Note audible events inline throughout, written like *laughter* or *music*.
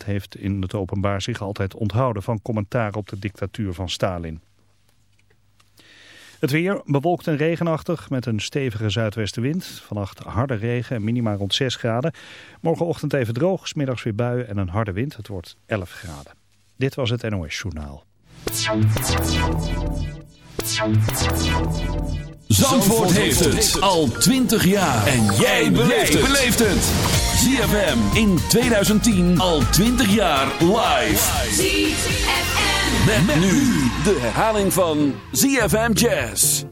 heeft in het openbaar zich altijd onthouden van commentaar op de dictatuur van Stalin. Het weer bewolkt en regenachtig met een stevige zuidwestenwind. Vannacht harde regen en minima rond 6 graden. Morgenochtend even droog, smiddags weer buien en een harde wind. Het wordt 11 graden. Dit was het NOS Journaal. Zandvoort heeft het al 20 jaar. En jij beleeft het. ZFM in 2010 al 20 jaar live. ZFM. Met, nu de herhaling van ZFM Jazz.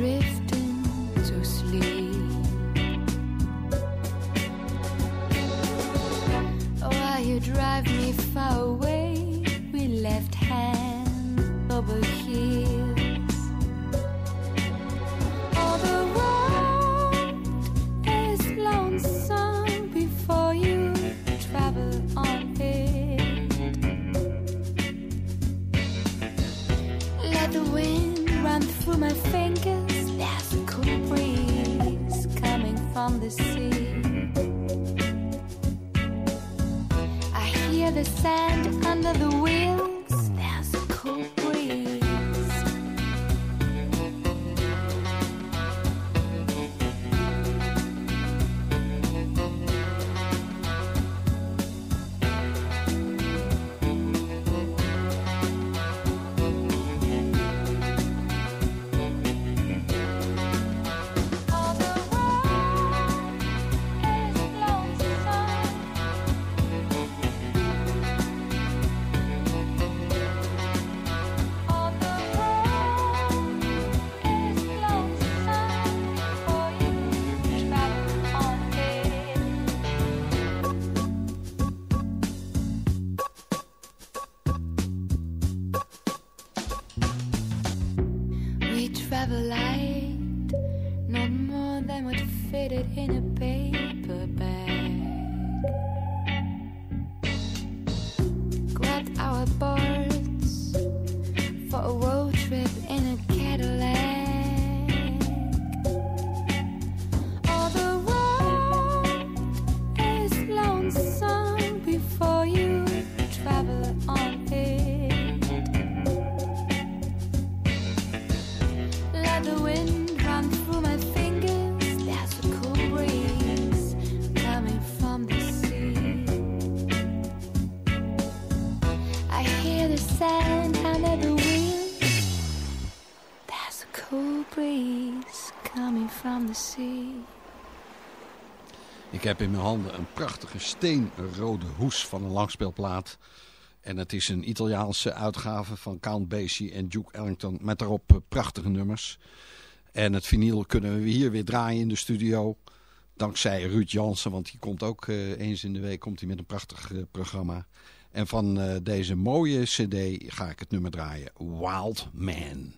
Drifting to sleep. You drive me far away, we left hand over heels. I hear the sand under the wheels. Heb in mijn handen een prachtige steenrode hoes van een langspeelplaat. En het is een Italiaanse uitgave van Count Basie en Duke Ellington met daarop prachtige nummers. En het vinyl kunnen we hier weer draaien in de studio. Dankzij Ruud Jansen, want die komt ook eh, eens in de week komt hij met een prachtig eh, programma. En van eh, deze mooie cd ga ik het nummer draaien. Wild Man.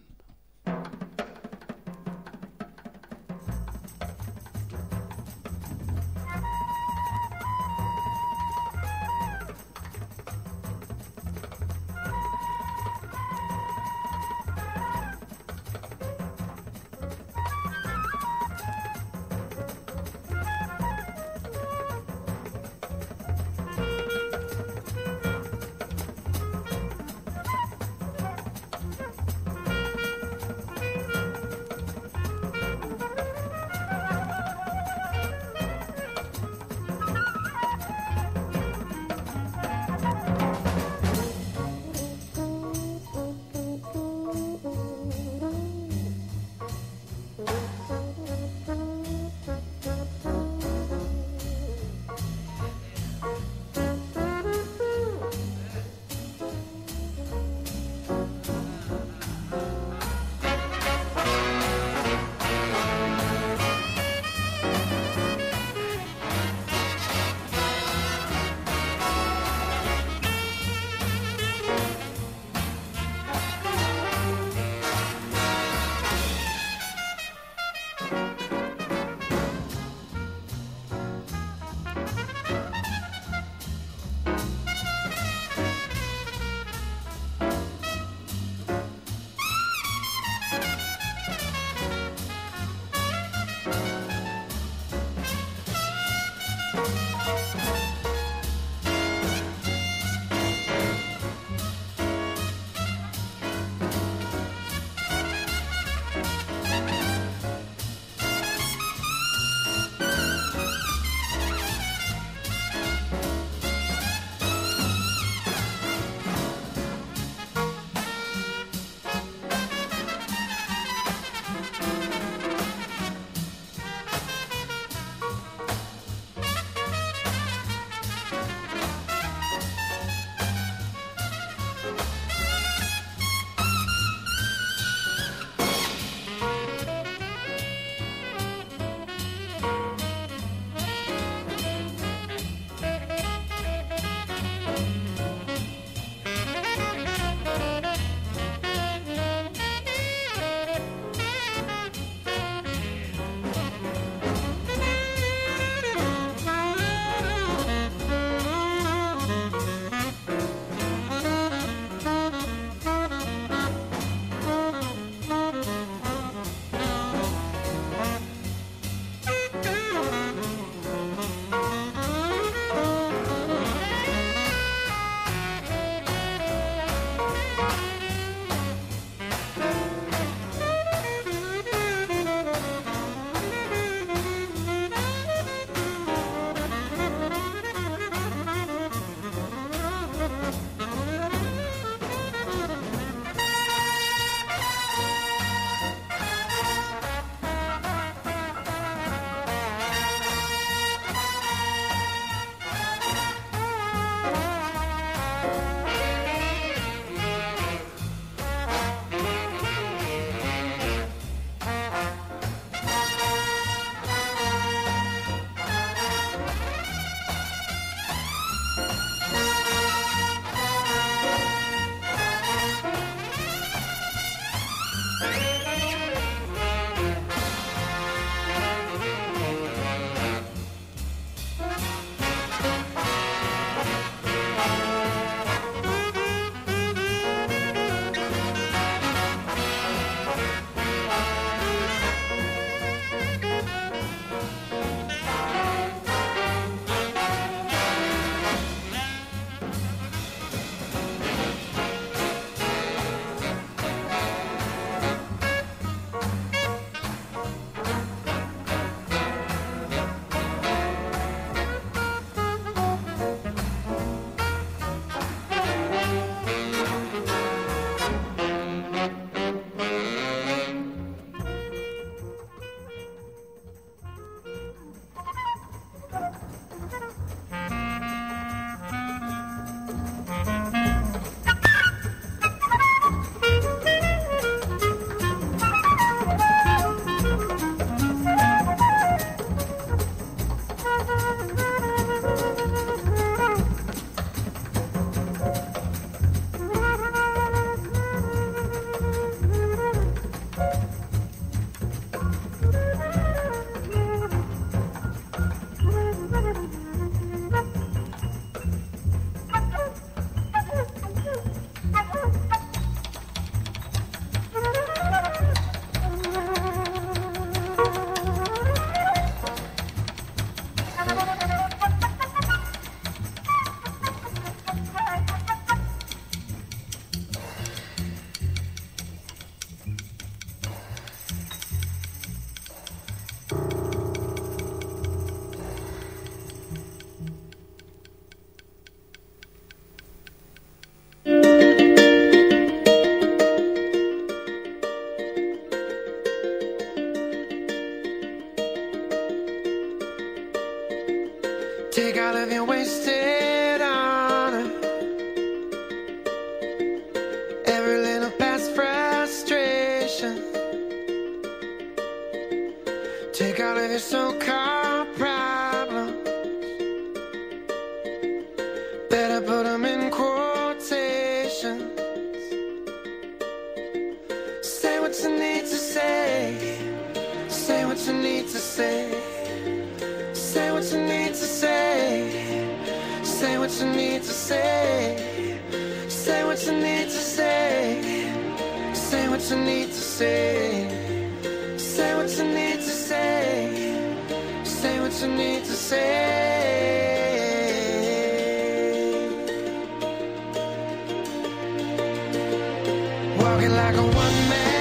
like a one man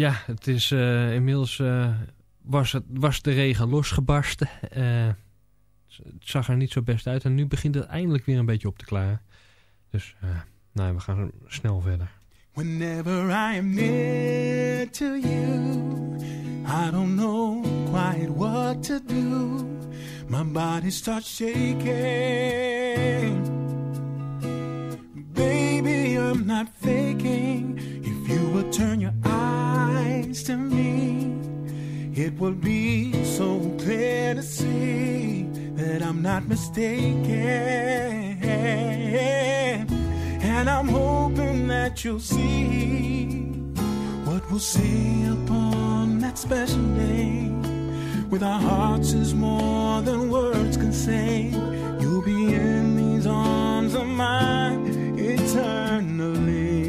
Ja, het is uh, inmiddels uh, was, het, was de regen losgebarsten. Uh, het zag er niet zo best uit. En nu begint het eindelijk weer een beetje op te klaren. Dus nou, we gaan snel verder. Whenever I am near to you, I don't know quite what to do. My body starts shaking. Baby, I'm not faking. If you will turn your eyes to me, it will be so clear to see that I'm not mistaken. And I'm hoping that you'll see what we'll see upon that special day. With our hearts is more than words can say. You'll be in these arms of mine eternally.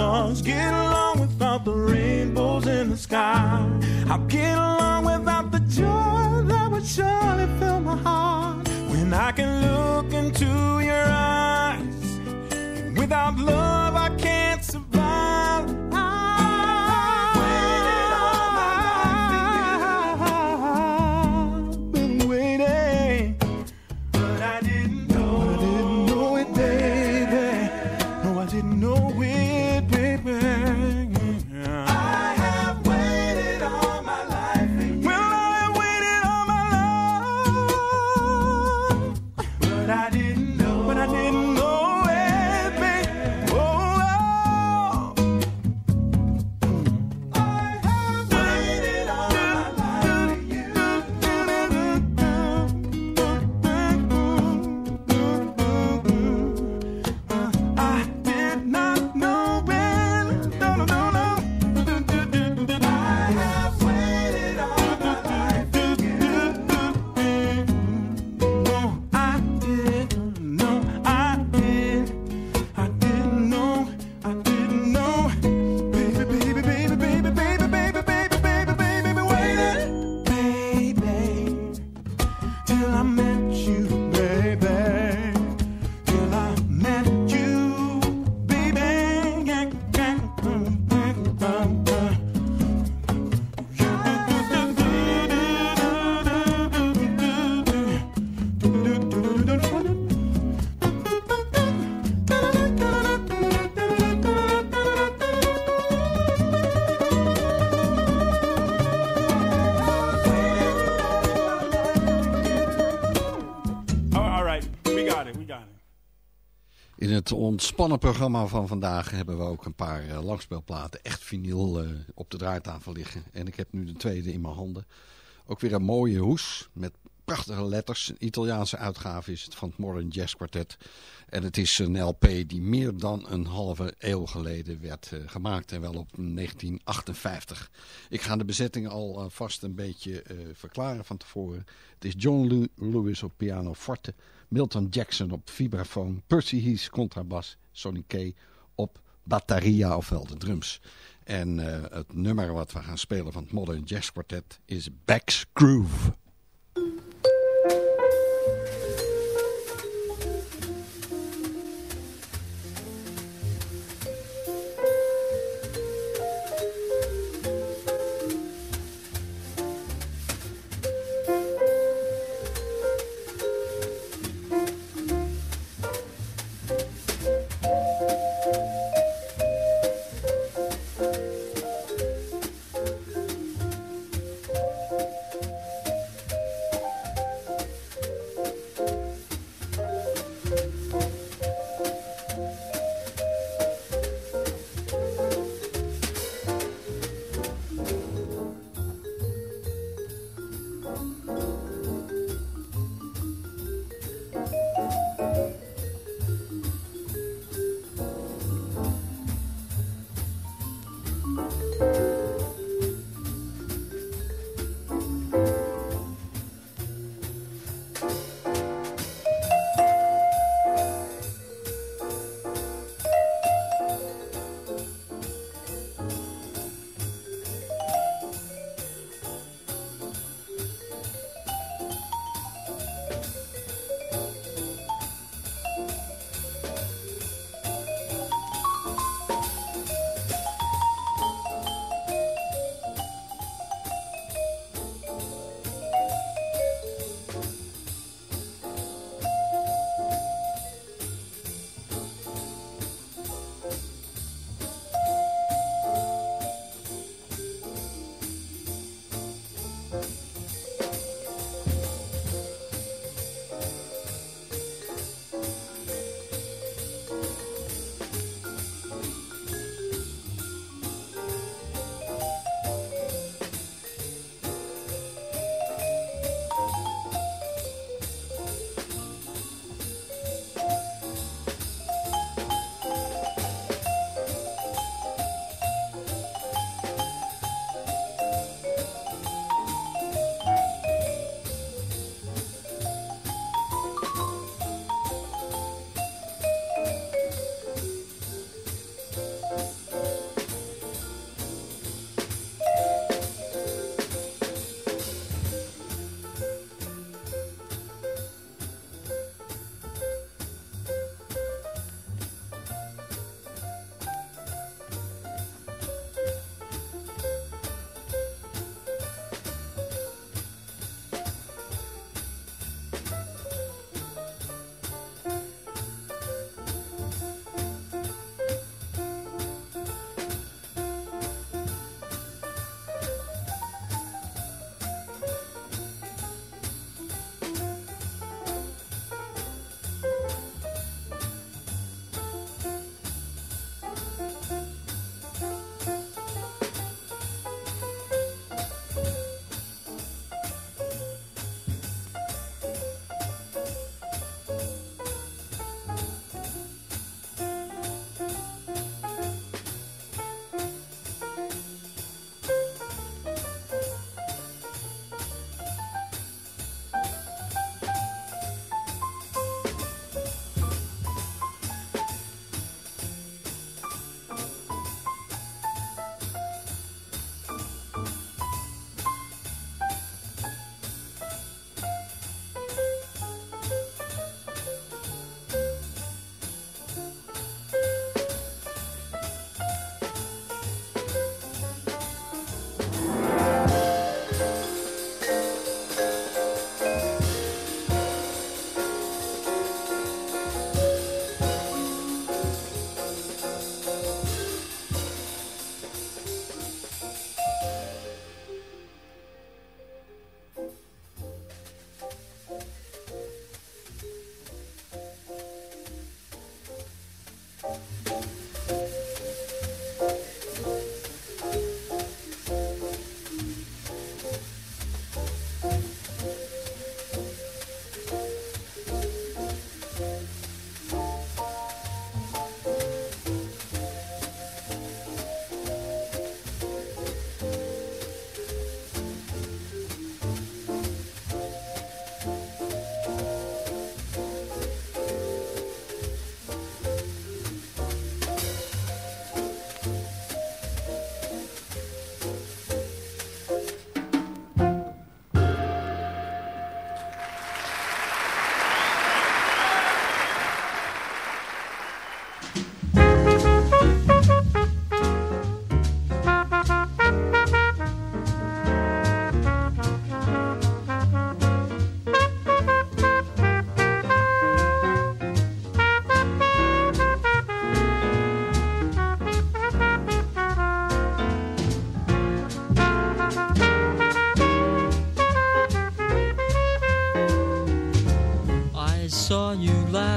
Stars, get along without the rainbows in the sky. I'll get along without the joy that would surely fill my heart when I can look into your eyes. Without love, In het ontspannen programma van vandaag hebben we ook een paar eh, langspeelplaten, echt vinyl, eh, op de draaitafel liggen. En ik heb nu de tweede in mijn handen. Ook weer een mooie hoes met prachtige letters. Een Italiaanse uitgave is het van het Modern Jazz Quartet. En het is een LP die meer dan een halve eeuw geleden werd eh, gemaakt. En wel op 1958. Ik ga de bezetting al eh, vast een beetje verklaren van tevoren. Het is John Lew- Lewis op piano forte. Milton Jackson op vibrafoon. Percy Heath contrabas. Sonny Kay op batteria ofwel de drums. En eh, het nummer wat we gaan spelen van het Modern Jazz Quartet is Back's Groove.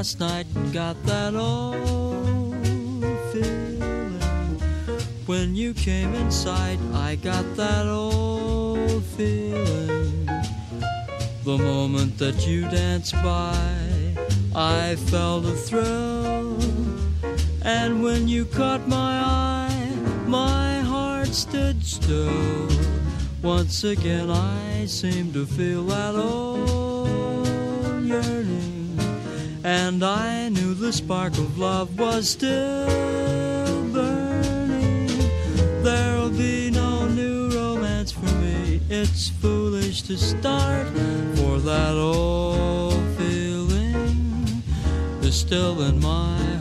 Last night and got that old feeling. When you came in sight, I got that old feeling. The moment that you danced by, I felt a thrill. And when you caught my eye, my heart stood still. Once again, I seemed to feel that old spark of love was still burning. There'll be no new romance for me. It's foolish to start, for that old feeling is still in my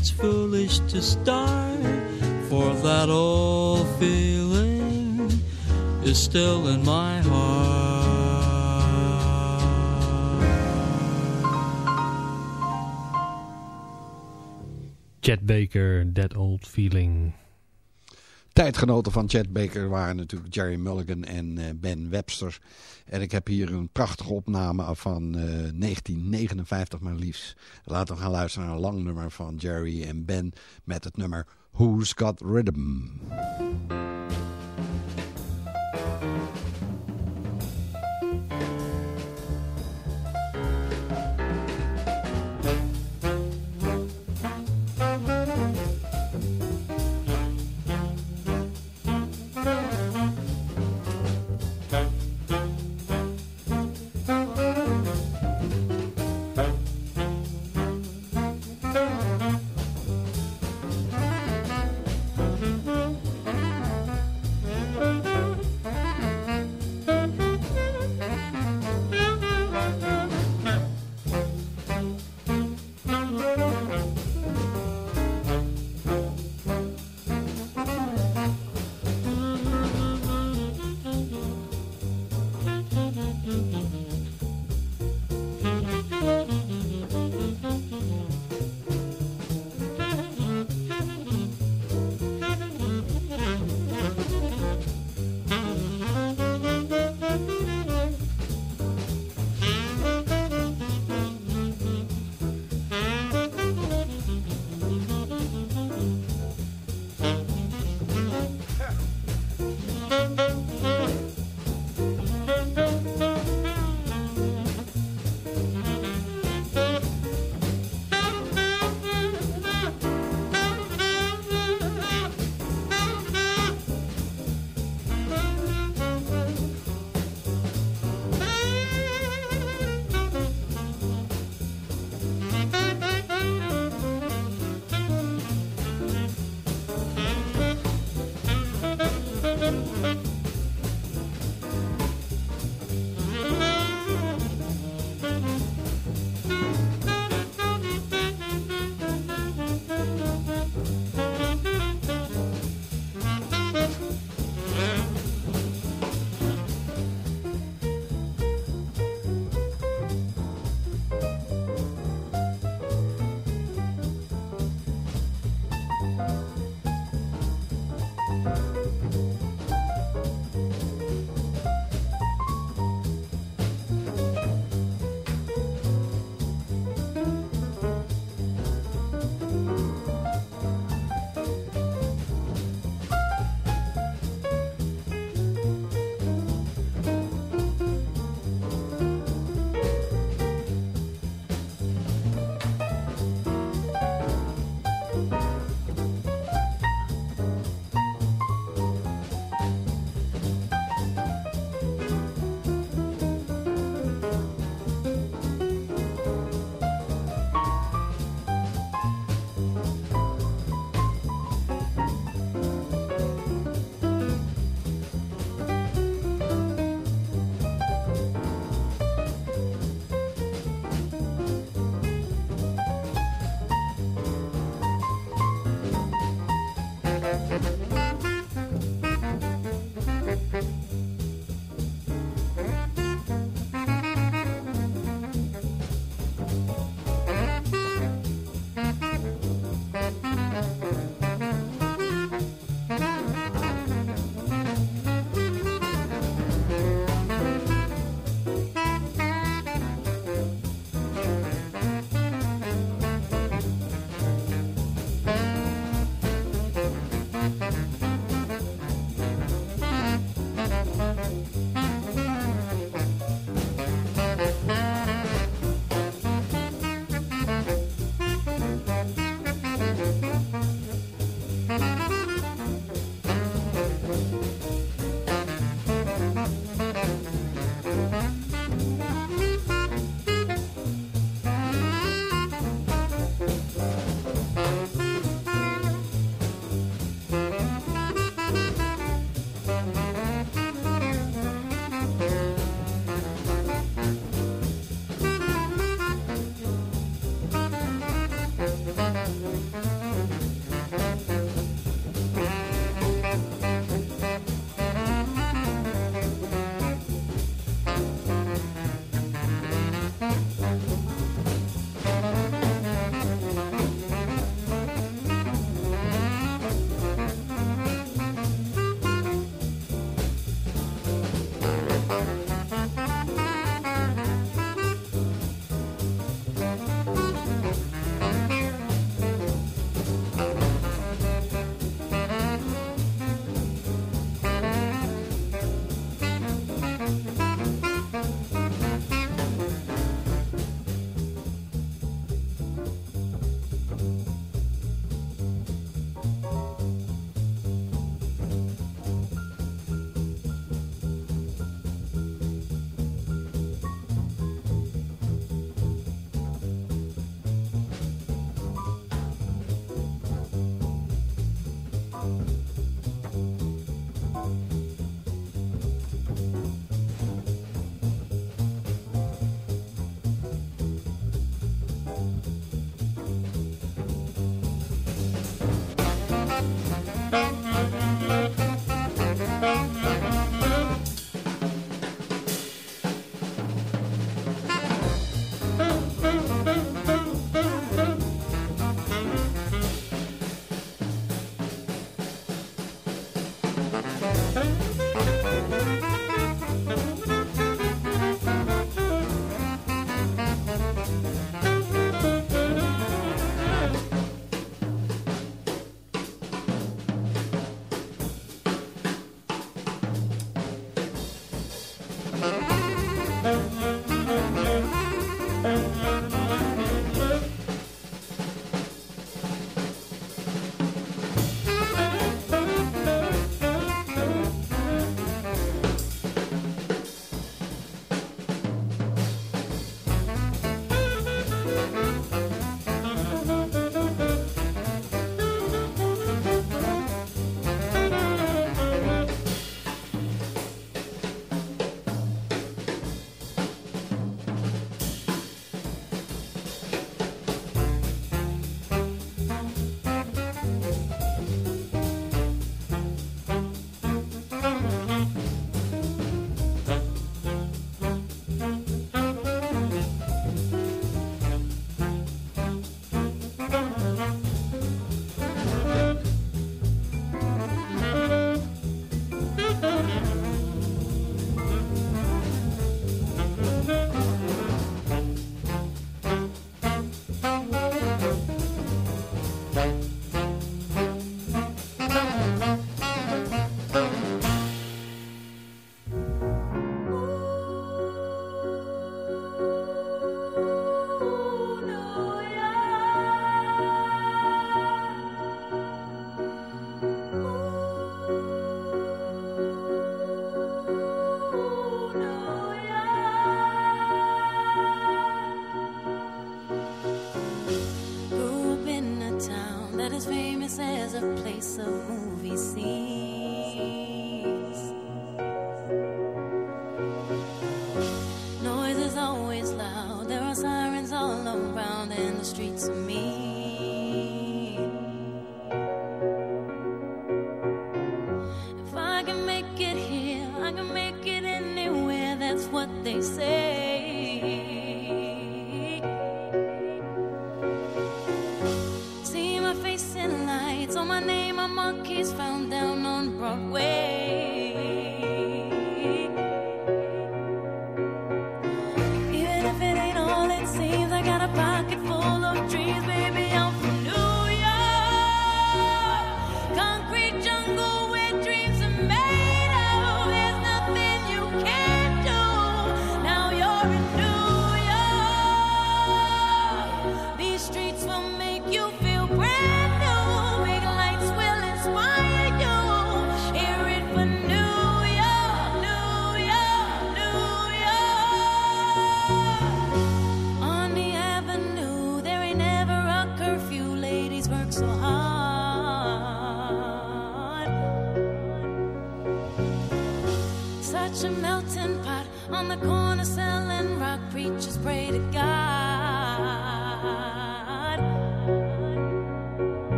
It's foolish to start, for that old feeling is still in my heart. Chet Baker, That Old Feeling. Tijdgenoten van Chet Baker waren natuurlijk Jerry Mulligan en eh, Ben Webster. En ik heb hier een prachtige opname van eh, 1959 maar liefst. Laten we gaan luisteren naar een lang nummer van Jerry en Ben met het nummer Who's Got Rhythm.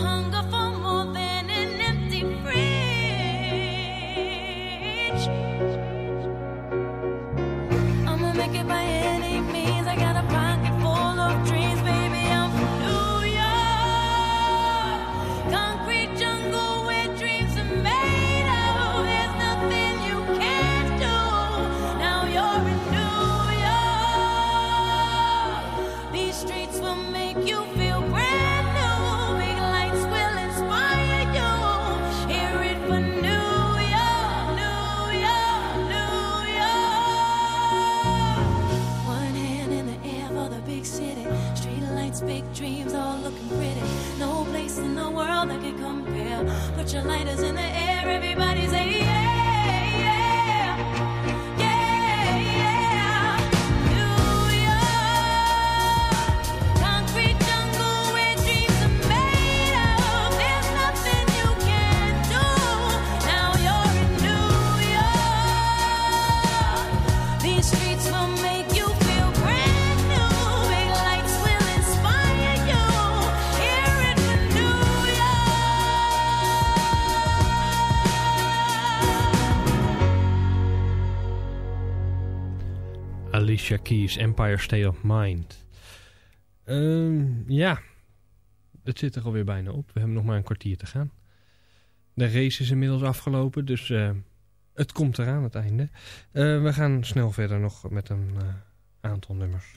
Oh. Is Empire State of Mind. Ehm, ja, het zit er alweer bijna op. We hebben nog maar een kwartier te gaan. De race is inmiddels afgelopen, dus eh, het komt eraan het einde. Eh, we gaan snel verder nog met een eh, aantal nummers.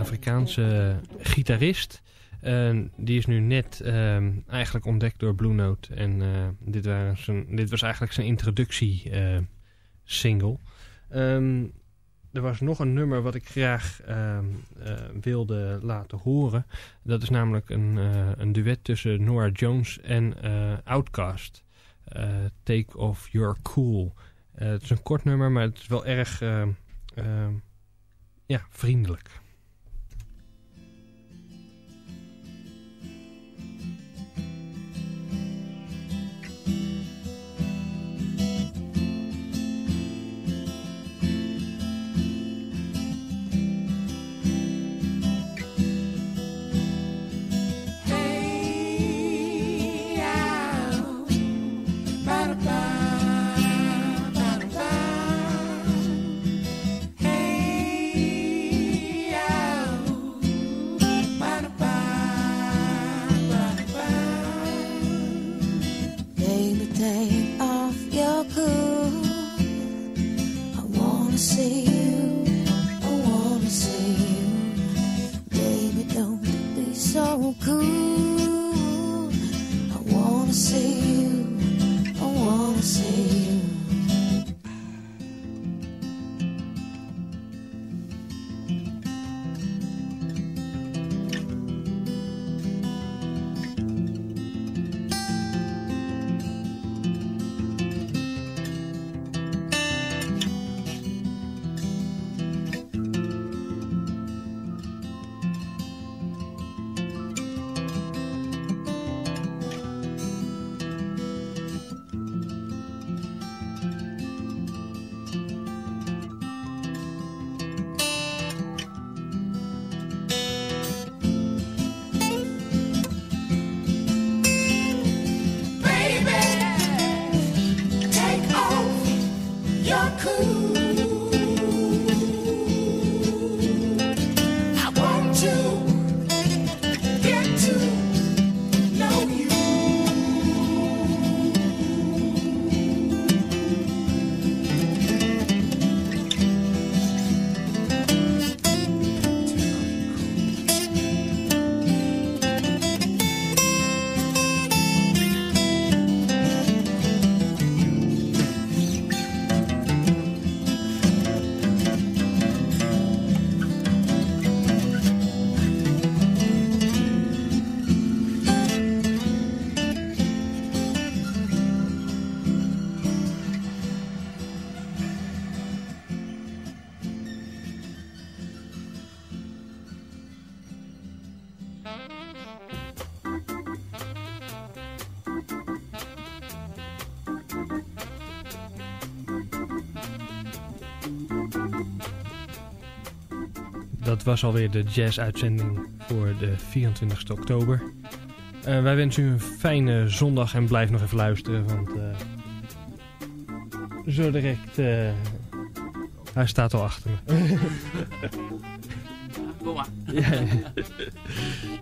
Afrikaanse gitarist. Die is nu net ehm, eigenlijk ontdekt door Blue Note. En eh, dit, waren dit was eigenlijk zijn introductie eh, single. Ehm, er was nog een nummer wat ik graag ehm, eh, wilde laten horen. Dat is namelijk een, eh, een duet tussen Nora Jones en Outkast. Eh, Take Off Your Cool. Het is een kort nummer, maar het is wel erg ja, vriendelijk. Take off your cool. I wanna see you. I wanna see you. Baby, don't be so cool. Was alweer de jazz-uitzending voor de 24 oktober. Eh, wij wensen u een fijne zondag en blijf nog even luisteren, want eh, zo direct... eh, hij staat al achter me. *laughs* Kom maar. ja.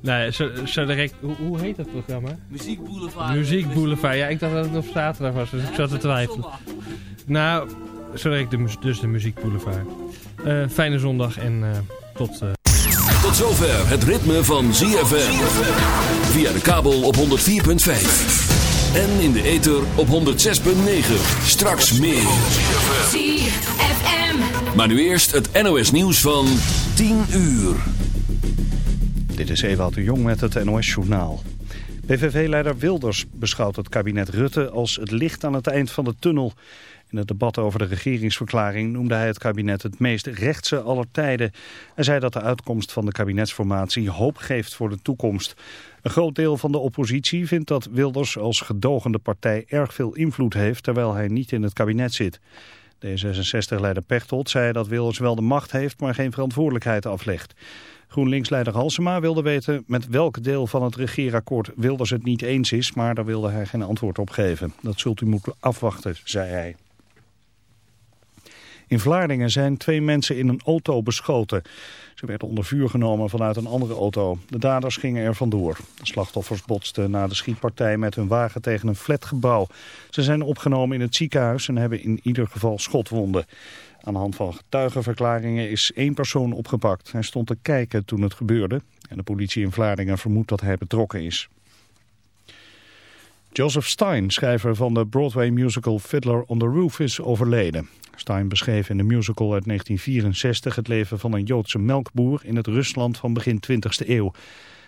nee, zo, zo direct... Hoe, hoe heet dat programma? Muziek Boulevard. Muziek Boulevard. Ja, ik dacht dat het op zaterdag was, dus ik zat te twijfelen. Nou, zo direct de, dus de Muziek Boulevard. Eh, fijne zondag en tot... eh, Tot zover het ritme van ZFM. Via de kabel op 104.5. En in de ether op 106.9. Straks meer. ZFM. Maar nu eerst het NOS nieuws van 10 uur. Dit is Ewout de Jong met het NOS-journaal. PVV-leider Wilders beschouwt het kabinet Rutte als het licht aan het eind van de tunnel. In het debat over de regeringsverklaring noemde hij het kabinet het meest rechtse aller tijden. Hij zei dat de uitkomst van de kabinetsformatie hoop geeft voor de toekomst. Een groot deel van de oppositie vindt dat Wilders als gedogende partij erg veel invloed heeft terwijl hij niet in het kabinet zit. D66-leider Pechtold zei dat Wilders wel de macht heeft, maar geen verantwoordelijkheid aflegt. GroenLinks-leider Halsema wilde weten met welk deel van het regeerakkoord Wilders het niet eens is, maar daar wilde hij geen antwoord op geven. Dat zult u moeten afwachten, zei hij. In Vlaardingen zijn twee mensen in een auto beschoten. Ze werden onder vuur genomen vanuit een andere auto. De daders gingen er vandoor. De slachtoffers botsten na de schietpartij met hun wagen tegen een flatgebouw. Ze zijn opgenomen in het ziekenhuis en hebben in ieder geval schotwonden. Aan de hand van getuigenverklaringen is één persoon opgepakt. Hij stond te kijken toen het gebeurde. En de politie in Vlaardingen vermoedt dat hij betrokken is. Joseph Stein, schrijver van de Broadway musical Fiddler on the Roof, is overleden. Stein beschreef in de musical uit 1964 het leven van een Joodse melkboer in het Rusland van begin 20e eeuw.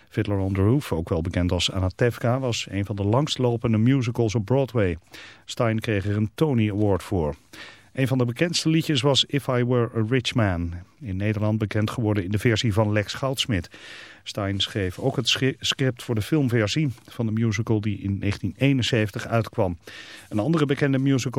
Fiddler on the Roof, ook wel bekend als Anatevka, was een van de langstlopende musicals op Broadway. Stein kreeg er een Tony Award voor. Een van de bekendste liedjes was If I Were a Rich Man. In Nederland bekend geworden in de versie van Lex Goudsmit. Stein schreef ook het script voor de filmversie van de musical die in 1971 uitkwam. Een andere bekende musical